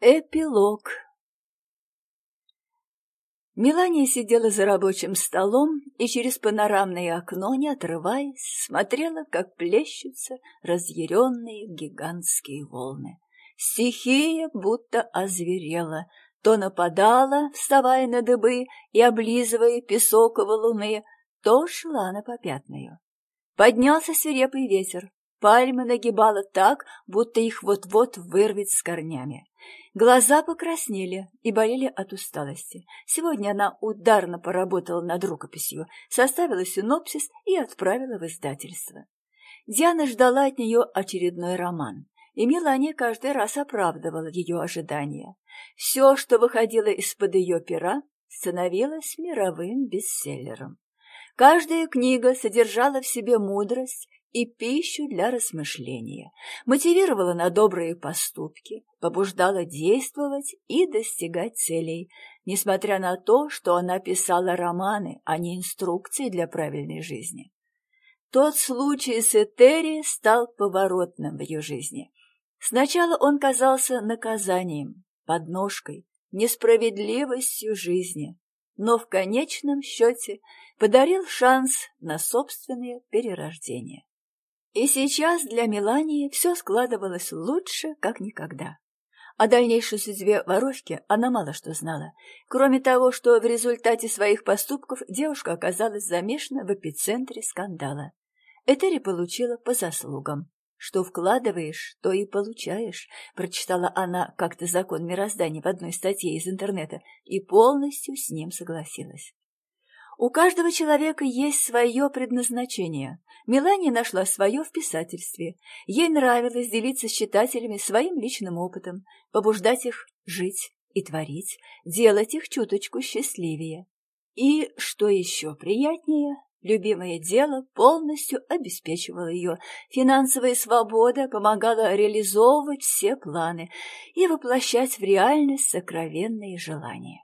Эпилог Мелания сидела за рабочим столом и через панорамное окно, не отрываясь, смотрела, как плещутся разъяренные гигантские волны. Стихия будто озверела, то нападала, вставая на дыбы и облизывая песок луны, то шла на попятную. Поднялся свирепый ветер, Пальмы нагибала так, будто их вот-вот вырвет с корнями. Глаза покраснели и болели от усталости. Сегодня она ударно поработала над рукописью, составила синопсис и отправила в издательство. Диана ждала от нее очередной роман, и Мелания каждый раз оправдывала ее ожидания. Все, что выходило из-под ее пера, становилось мировым бестселлером. Каждая книга содержала в себе мудрость и пищу для размышления, мотивировала на добрые поступки, побуждала действовать и достигать целей, несмотря на то, что она писала романы, а не инструкции для правильной жизни. Тот случай с Этери стал поворотным в ее жизни. Сначала он казался наказанием, подножкой, несправедливостью жизни, но в конечном счете подарил шанс на собственное перерождение. И сейчас для Мелании все складывалось лучше, как никогда. О дальнейшей судьбе воровки она мало что знала, кроме того, что в результате своих поступков девушка оказалась замешана в эпицентре скандала. Этери получила по заслугам. «Что вкладываешь, то и получаешь», — прочитала она как-то закон мироздания в одной статье из интернета и полностью с ним согласилась. У каждого человека есть свое предназначение. Мелания нашла свое в писательстве. Ей нравилось делиться с читателями своим личным опытом, побуждать их жить и творить, делать их чуточку счастливее. И, что еще приятнее, любимое дело полностью обеспечивало ее. Финансовая свобода помогала реализовывать все планы и воплощать в реальность сокровенные желания.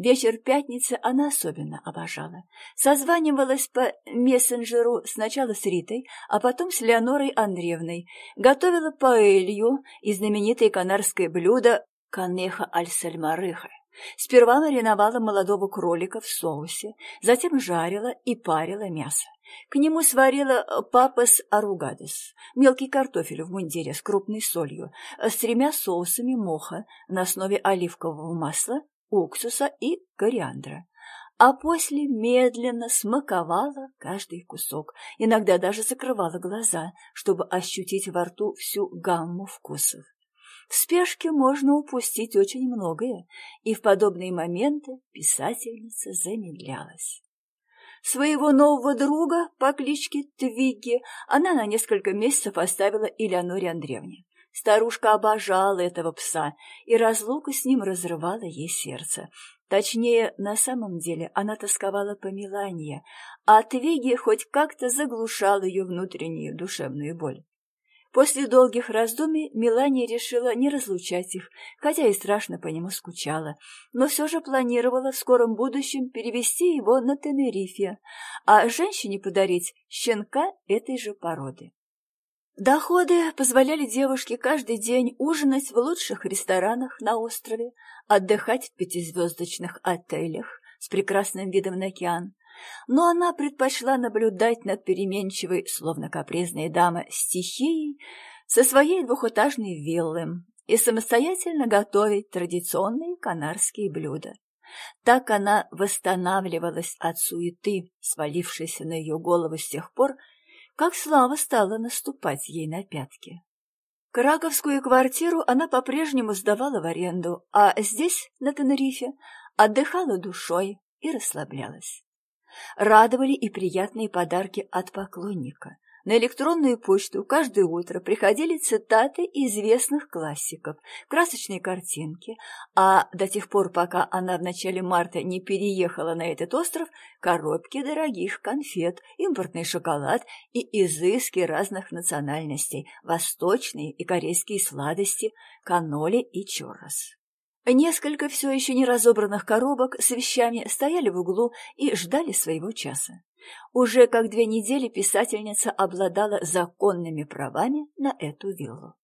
Вечер пятницы она особенно обожала. Созванивалась по мессенджеру сначала с Ритой, а потом с Леонорой Андреевной. Готовила паэлью и знаменитое канарское блюдо канеха аль-сальмарыха. Сперва мариновала молодого кролика в соусе, затем жарила и парила мясо. К нему сварила папас аругадес, мелкий картофель в мундире с крупной солью, с тремя соусами моха на основе оливкового масла, уксуса и кориандра, а после медленно смаковала каждый кусок, иногда даже закрывала глаза, чтобы ощутить во рту всю гамму вкусов. В спешке можно упустить очень многое, и в подобные моменты писательница замедлялась. Своего нового друга по кличке Твигги она на несколько месяцев оставила Элеоноре Андреевне. Старушка обожала этого пса, и разлука с ним разрывала ей сердце. Точнее, на самом деле она тосковала по Милане, а Твиги хоть как-то заглушал ее внутреннюю душевную боль. После долгих раздумий Мелания решила не разлучать их, хотя и страшно по нему скучала, но все же планировала в скором будущем перевести его на Тенерифе, а женщине подарить щенка этой же породы. Доходы позволяли девушке каждый день ужинать в лучших ресторанах на острове, отдыхать в пятизвездочных отелях с прекрасным видом на океан. Но она предпочла наблюдать над переменчивой, словно капризная дама, стихией со своей двухэтажной виллой и самостоятельно готовить традиционные канарские блюда. Так она восстанавливалась от суеты, свалившейся на ее голову с тех пор, как слава стала наступать ей на пятки. Краковскую квартиру она по-прежнему сдавала в аренду, а здесь, на Тенерифе, отдыхала душой и расслаблялась. Радовали и приятные подарки от поклонника — на электронную почту каждое утро приходили цитаты известных классиков, красочные картинки, а до тех пор, пока она в начале марта не переехала на этот остров, коробки дорогих конфет, импортный шоколад и изыски разных национальностей, восточные и корейские сладости, каноли и чоррос. Несколько все еще не разобранных коробок с вещами стояли в углу и ждали своего часа. Уже как две недели писательница обладала законными правами на эту виллу.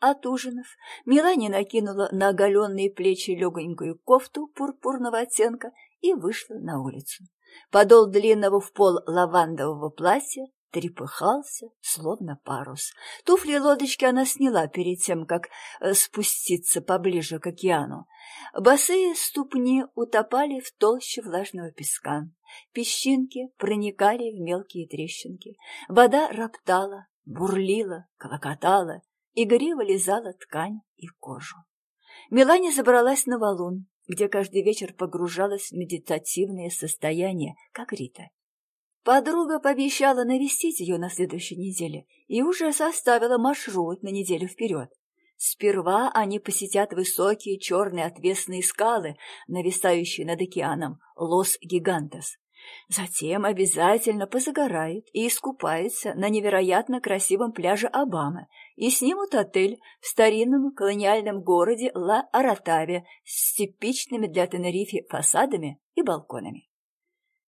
Отужинав, Мелания накинула на оголенные плечи легонькую кофту пурпурного оттенка и вышла на улицу. Подол длинного в пол лавандового платья трепыхался, словно парус. Туфли лодочки она сняла перед тем, как э, спуститься поближе к океану. Босые ступни утопали в толще влажного песка. Песчинки проникали в мелкие трещинки. Вода роптала, бурлила, клокотала, игриво лизала ткань и кожу. Мелания забралась на валун, где каждый вечер погружалась в медитативное состояние, как Рита. Подруга пообещала навестить ее на следующей неделе и уже составила маршрут на неделю вперед. Сперва они посетят высокие черные отвесные скалы, нависающие над океаном, Лос-Гигантес. Затем обязательно позагорают и искупаются на невероятно красивом пляже Обамы и снимут отель в старинном колониальном городе Ла-Аратаве с типичными для Тенерифе фасадами и балконами.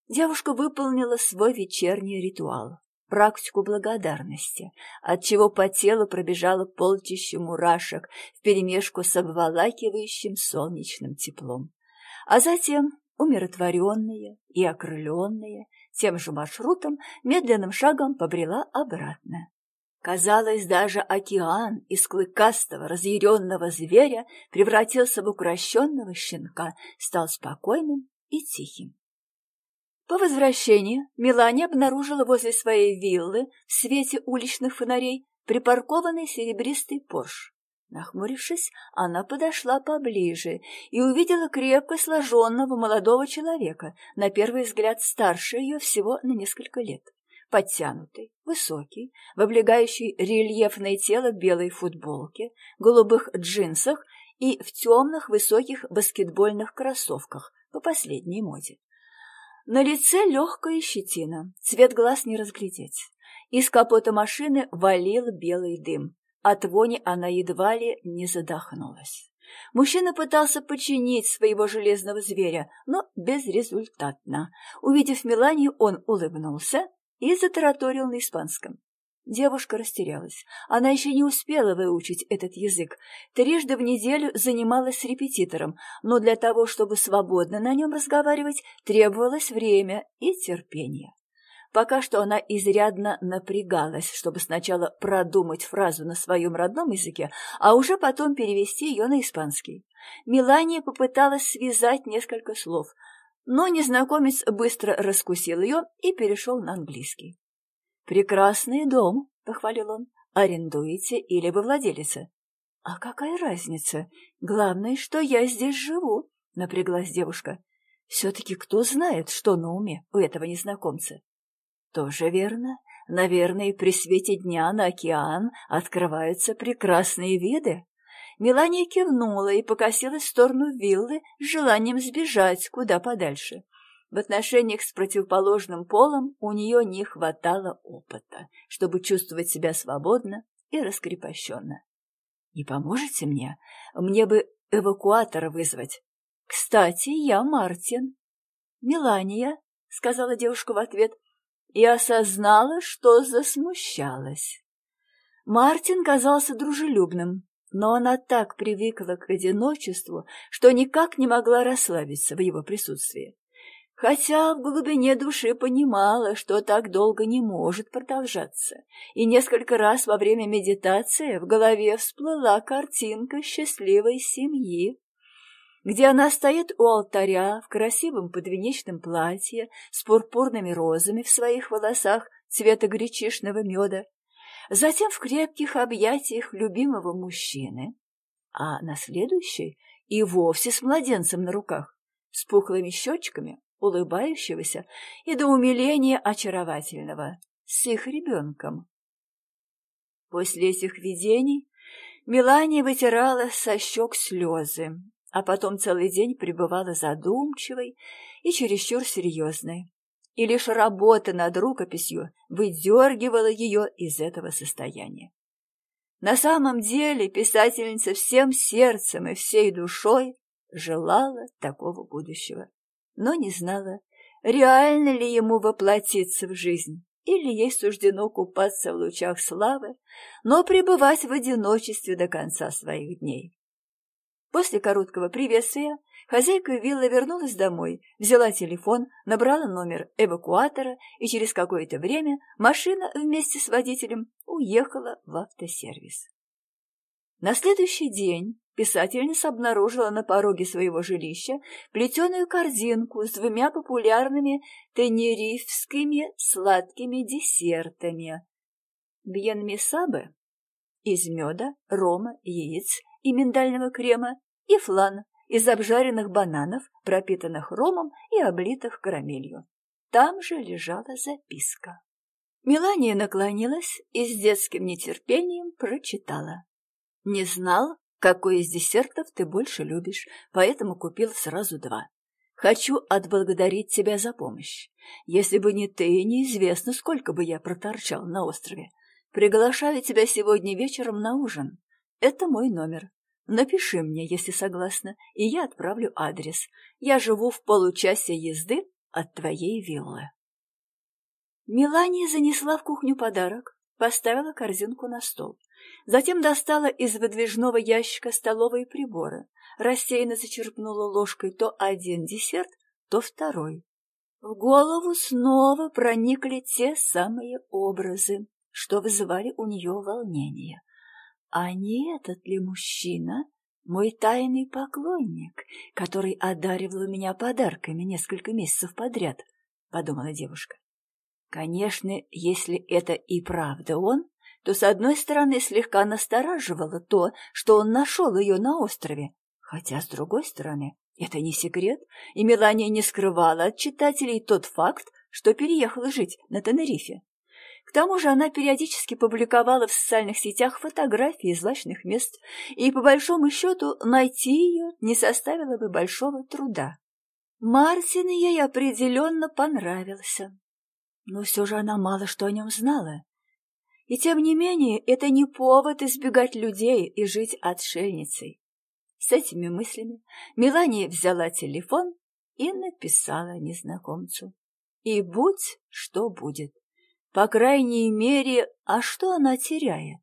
Девушка выполнила свой вечерний ритуал, практику благодарности, отчего по телу пробежало полчища мурашек вперемешку с обволакивающим солнечным теплом. А затем умиротворенная и окрыленная, тем же маршрутом медленным шагом побрела обратно. Казалось, даже океан из клыкастого, разъяренного зверя превратился в укращенного щенка, стал спокойным и тихим. По возвращении Мелания обнаружила возле своей виллы в свете уличных фонарей припаркованный серебристый Порш. Нахмурившись, она подошла поближе и увидела крепко сложенного молодого человека, на первый взгляд старше ее всего на несколько лет. Подтянутый, высокий, в облегающей рельефное тело белой футболке, голубых джинсах и в темных высоких баскетбольных кроссовках по последней моде. На лице легкая щетина, цвет глаз не разглядеть. Из капота машины валил белый дым. От вони она едва ли не задохнулась. Мужчина пытался починить своего железного зверя, но безрезультатно. Увидев Меланию, он улыбнулся и затараторил на испанском. Девушка растерялась. Она еще не успела выучить этот язык. Трижды в неделю занималась с репетитором, но для того, чтобы свободно на нем разговаривать, требовалось время и терпение. Пока что она изрядно напрягалась, чтобы сначала продумать фразу на своем родном языке, а уже потом перевести ее на испанский. Мелания попыталась связать несколько слов, но незнакомец быстро раскусил ее и перешел на английский. «Прекрасный дом», — похвалил он. «Арендуете или вы владелица?» «А какая разница? Главное, что я здесь живу», — напряглась девушка. «Все-таки кто знает, что на уме у этого незнакомца?» Тоже верно. Наверное, при свете дня на океан открываются прекрасные виды. Мелания кивнула и покосилась в сторону виллы с желанием сбежать куда подальше. В отношениях с противоположным полом у нее не хватало опыта, чтобы чувствовать себя свободно и раскрепощенно. «Не поможете мне? Мне бы эвакуатора вызвать. Кстати, я Мартин». «Мелания», — сказала девушка в ответ, и осознала, что засмущалась. Мартин казался дружелюбным, но она так привыкла к одиночеству, что никак не могла расслабиться в его присутствии. Хотя в глубине души понимала, что так долго не может продолжаться, и несколько раз во время медитации в голове всплыла картинка счастливой семьи, где она стоит у алтаря в красивом подвенечном платье с пурпурными розами в своих волосах цвета гречишного меда, затем в крепких объятиях любимого мужчины, а на следующей и вовсе с младенцем на руках, с пухлыми щечками, улыбающегося и до умиления очаровательного, с их ребенком. После этих видений Мелания вытирала со щек слезы, а потом целый день пребывала задумчивой и чересчур серьезной. И лишь работа над рукописью выдергивала ее из этого состояния. На самом деле писательница всем сердцем и всей душой желала такого будущего, но не знала, реально ли ему воплотиться в жизнь или ей суждено купаться в лучах славы, но пребывать в одиночестве до конца своих дней. После короткого приветствия хозяйка виллы вернулась домой, взяла телефон, набрала номер эвакуатора, и через какое-то время машина вместе с водителем уехала в автосервис. На следующий день писательница обнаружила на пороге своего жилища плетеную корзинку с двумя популярными тенерифскими сладкими десертами. Бьенмисабе из меда, рома, яиц и миндального крема и флан из обжаренных бананов, пропитанных ромом и облитых карамелью. Там же лежала записка. Мелания наклонилась и с детским нетерпением прочитала. «Не знал, какой из десертов ты больше любишь, поэтому купил сразу два. Хочу отблагодарить тебя за помощь. Если бы не ты, неизвестно, сколько бы я проторчал на острове. Приглашаю тебя сегодня вечером на ужин. Это мой номер. Напиши мне, если согласна, и я отправлю адрес. Я живу в получасе езды от твоей виллы. Мелания занесла в кухню подарок, поставила корзинку на стол. Затем достала из выдвижного ящика столовые приборы, рассеянно зачерпнула ложкой то один десерт, то второй. В голову снова проникли те самые образы, что вызывали у нее волнение. А не этот ли мужчина, мой тайный поклонник, который одаривал меня подарками несколько месяцев подряд, — подумала девушка. Конечно, если это и правда он, то, с одной стороны, слегка настораживало то, что он нашел ее на острове, хотя, с другой стороны, это не секрет, и Мелания не скрывала от читателей тот факт, что переехала жить на Тенерифе. К тому же она периодически публиковала в социальных сетях фотографии злачных мест, и, по большому счету, найти ее не составило бы большого труда. Мартин ей определенно понравился. Но все же она мало что о нем знала, и тем не менее, это не повод избегать людей и жить отшельницей. С этими мыслями Мелания взяла телефон и написала незнакомцу. И будь что будет. По крайней мере, а что она теряет?